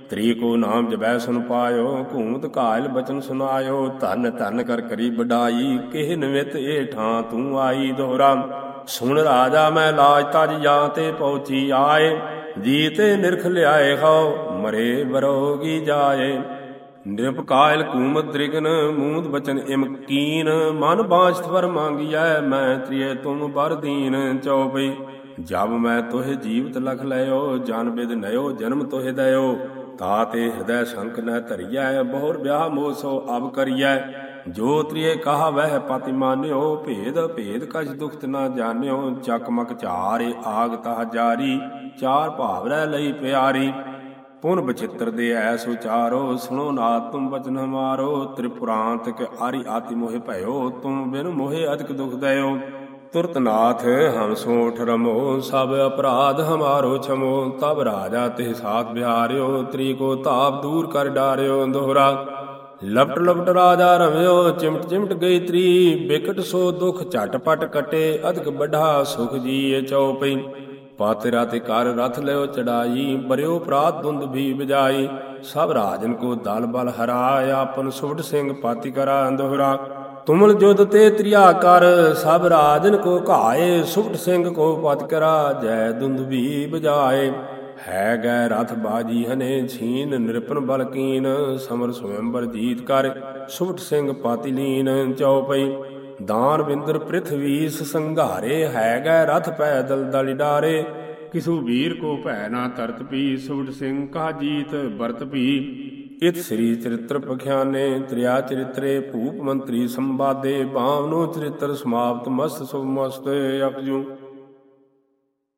ਤ੍ਰੀ ਕੋ ਨਾਮ ਜਬੈ ਸੁਨ ਪਾਇਓ, ਘੂਤ ਘਾਇਲ ਬਚਨ ਸੁਨਾਇਓ। ਧਨ ਧਨ ਕਰ ਕਰੀ ਬਡਾਈ ਕਿਹ ਨਿਮਿਤ ਏ ਠਾਂ ਤੂੰ ਆਈ ਦੋਹਰਾ। ਸੁਣ ਰਾਜਾ ਮੈਂ ਲਾਜ ਤਜ ਜਾਂ ਤੇ ਪਹੁੰਚੀ ਆਏ। ਜੀਤੇ ਨਿਰਖ ਲਿਆਏ ਖਾਓ ਮਰੇ ਬਰੋਗੀ ਜਾਏ। ਨਿਰਪਕਾਇਲ ਕੂਮਤ ਤ੍ਰਿਗਨ, ਮੂੰਦ ਬਚਨ ਇਮਕੀਨ ਮਨ ਬਾਛ ਵਰ ਮੰਗਿਐ, ਮੈਂ ਤ੍ਰਿਏ ਤੁਮ ਬਰ ਦੀਨ। ਚਉਪਈ, ਜਬ ਮੈਂ ਤੋਹਿ ਜੀਵਤ ਲਖ ਲਿਓ ਜਨ ਬਿਦ ਨਇਓ, ਜਨਮ ਤੋਹਿ ਦਇਓ। ਤਾਤੇ ਹਿਰਦੈ ਸੰਕ ਨ ਧਰਿਐ, ਬਹੁਰ ਵਿਆਹ ਮੋਸੋ ਅਬ ਕਰੀਐ। ਜੋ ਤ੍ਰਿਏ ਕਹਾ ਵਹਿ ਪਤਿ ਮਾਨਿਓ, ਭੇਦ ਭੇਦ ਕਛ ਦੁਖਤ ਨਾ ਜਾਣਿਓ। ਚਕਮਕ ਝਾਰੇ ਆਗ ਤਹ ਜਾਰੀ, ਚਾਰ ਭਾਵ ਰਹਿ ਲਈ ਪਿਆਰੀ। ਪੁਨ ਬਚਿੱਤਰ ਦੇ ਐਸ ਉਚਾਰੋ ਸੁਣੋ ਨਾਥ ਤੁਮ ਬਚਨ ਹਮਾਰੋ ਤ੍ਰਿਪੁਰਾਂਤਕ ਆਰੀ ਆਤੀ ਮੋਹਿ ਭਇਓ, ਤੁਮ ਬਿਨ ਮੋਹਿ ਅਦਿਕ ਦੁਖ ਦਇਓ। ਤੁਰਤ ਨਾਥ, ਹਮ ਸੋਠ ਰਮੋ, ਸਭ ਅਪਰਾਧ ਹਮਾਰੋ ਛਮੋ, ਤਬ ਰਾਜਾ ਤੇ ਸਾਥ ਬਿਹਾਰਿਓ, ਤ੍ਰੀ ਕੋ ਤਾਪ ਦੂਰ ਕਰ ਡਾਰਿਓ ਦੋਹਰਾ ਲਪਟ ਲਪਟ ਰਾਜਾ ਰਮਿਓ, ਚਿਮਟ ਚਿਮਟ ਗਈ ਤ੍ਰੀ ਬਿਕਟ ਸੋ ਦੁਖ ਝਟਪਟ ਕਟੇ ਅਧਿਕ ਬਢਾ ਸੁਖ ਜੀਏ ਚਉਪਈ। ਪਾਤਿਰਾ ਤੇ ਕਰ ਰਥ ਲਿਓ ਚੜਾਈ, ਬਰਿਓ ਪ੍ਰਾਤ ਦੁੰਦ ਵੀ ਬਜਾਈ। ਸਭ ਰਾਜਨ ਕੋ ਦਲ ਬਲ ਹਰਾਇ ਆਪਨ ਸੁਭਟ ਸਿੰਘ ਪਾਤੀ ਕਰਾ ਦੋਹਰਾ ਤੁਮਲ ਜੁਦ ਤੇ ਤ੍ਰਿਆ ਕਰ, ਸਭ ਰਾਜਨ ਕੋ ਘਾਏ ਸੁਭਟ ਸਿੰਘ ਕੋ ਪਤ ਕਰਾ, ਜੈ ਦੁੰਦ ਵੀ ਬਜਾਏ। ਹੈ ਗੈ ਰਥ ਬਾਜੀ ਹਨੇ ਛੀਨ, ਨਿਰਪਨ ਬਲਕੀਨ ਸਮਰ ਸੁਯੰਬਰ ਜੀਤ ਕਰ ਸੁਭਟ ਸਿੰਘ ਪਾਤੀ ਲੀਨ, ਚਉਪਈ। ਦਾਨ ਬਿੰਦਰ ਸੰਘਾਰੇ ਹੈ ਗੈ ਰਥ ਪੈਦਲ ਦਲ ਕਿਸੂ ਵੀਰ ਕੋ ਭੈ ਨਾ ਤਰਤ ਪੀ ਸੁਭਟ ਸਿੰਘ ਕਾ ਜੀਤ ਬਰਤ ਪੀ ਇਤ ਸ੍ਰੀ ਚਰਿਤ੍ਰ ਪਖਿਆਨੇ, ਤ੍ਰਿਆ ਚਰਿਤਰੇ, ਭੂਪ ਮੰਤਰੀ ਸੰਵਾਦੇ, ਭਾਵਨੋ ਚਰਿਤ੍ਰ ਸਮਾਪਤ ਮਸਤ ਸੁਭ ਮਸਤ ਅਪਜੂ